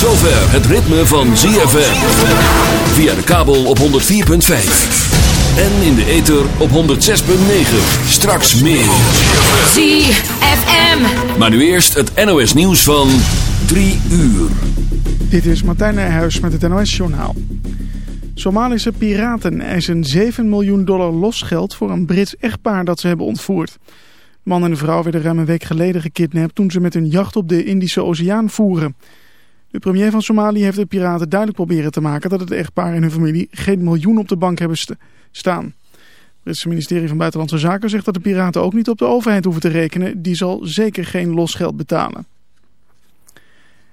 zover het ritme van ZFM. Via de kabel op 104.5. En in de ether op 106.9. Straks meer. ZFM. Maar nu eerst het NOS nieuws van 3 uur. Dit is Martijn Nijhuis met het NOS Journaal. Somalische piraten eisen 7 miljoen dollar losgeld voor een Brits echtpaar dat ze hebben ontvoerd. Man en vrouw werden ruim een week geleden gekidnapt toen ze met hun jacht op de Indische Oceaan voeren. De premier van Somalië heeft de piraten duidelijk proberen te maken dat het echtpaar en hun familie geen miljoen op de bank hebben staan. Het Britse ministerie van Buitenlandse Zaken zegt dat de piraten ook niet op de overheid hoeven te rekenen. Die zal zeker geen losgeld betalen.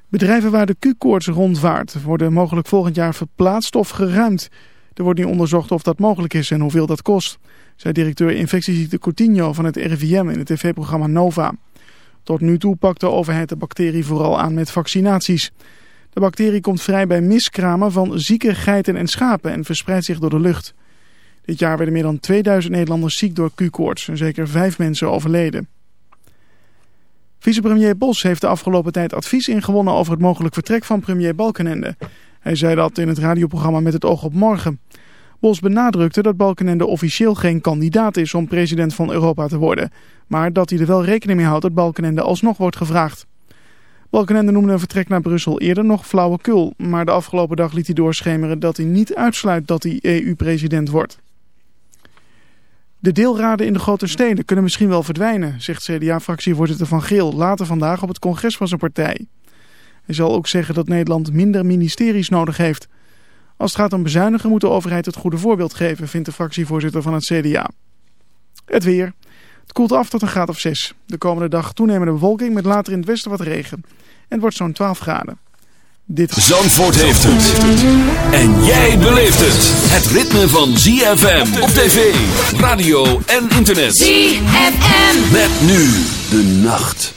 Bedrijven waar de Q-koorts rondvaart worden mogelijk volgend jaar verplaatst of geruimd. Er wordt nu onderzocht of dat mogelijk is en hoeveel dat kost, zei directeur infectieziekte Coutinho van het RIVM in het tv-programma Nova. Tot nu toe pakt de overheid de bacterie vooral aan met vaccinaties. De bacterie komt vrij bij miskramen van zieke geiten en schapen en verspreidt zich door de lucht. Dit jaar werden meer dan 2000 Nederlanders ziek door Q-koorts en zeker vijf mensen overleden. Vicepremier Bos heeft de afgelopen tijd advies ingewonnen over het mogelijk vertrek van premier Balkenende. Hij zei dat in het radioprogramma Met het oog op morgen. Bos benadrukte dat Balkenende officieel geen kandidaat is om president van Europa te worden. Maar dat hij er wel rekening mee houdt dat Balkenende alsnog wordt gevraagd. Balkenende noemde een vertrek naar Brussel eerder nog flauwekul. Maar de afgelopen dag liet hij doorschemeren dat hij niet uitsluit dat hij EU-president wordt. De deelraden in de grote steden kunnen misschien wel verdwijnen, zegt CDA-fractievoorzitter Van Geel later vandaag op het congres van zijn partij. Hij zal ook zeggen dat Nederland minder ministeries nodig heeft. Als het gaat om bezuinigen moet de overheid het goede voorbeeld geven, vindt de fractievoorzitter van het CDA. Het weer. Het koelt af tot een graad of 6. De komende dag toenemende bewolking met later in het westen wat regen. En het wordt zo'n 12 graden. Dit... Zandvoort heeft het. En jij beleeft het. Het ritme van ZFM op tv, radio en internet. ZFM. Met nu de nacht.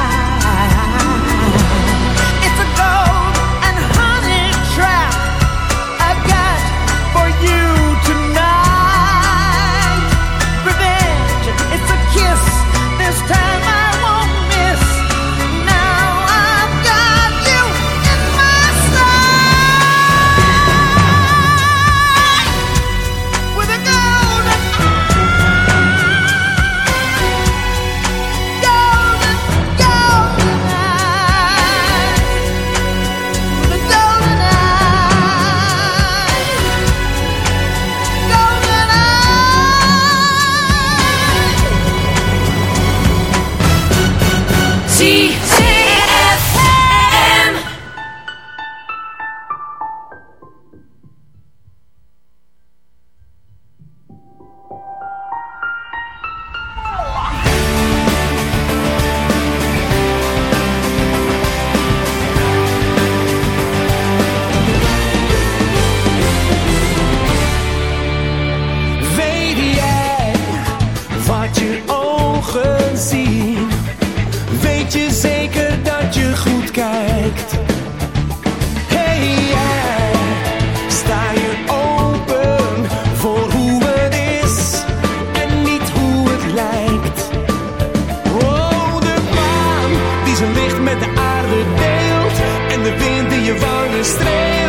streep.